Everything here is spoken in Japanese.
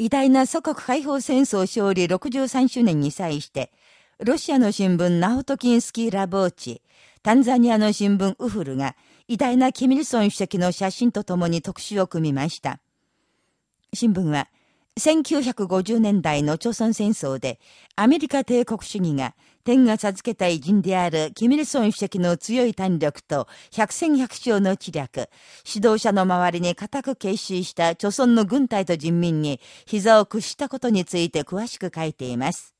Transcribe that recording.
偉大な祖国解放戦争勝利63周年に際して、ロシアの新聞ナオトキンスキーラボーチ、タンザニアの新聞ウフルが、偉大なキミルソン主席の写真とともに特集を組みました。新聞は、1950年代の朝鮮戦争で、アメリカ帝国主義が、天が授けた偉人であるキミルソン主席の強い胆力と百戦百勝の知略、指導者の周りに固く結集した朝鮮の軍隊と人民に膝を屈したことについて詳しく書いています。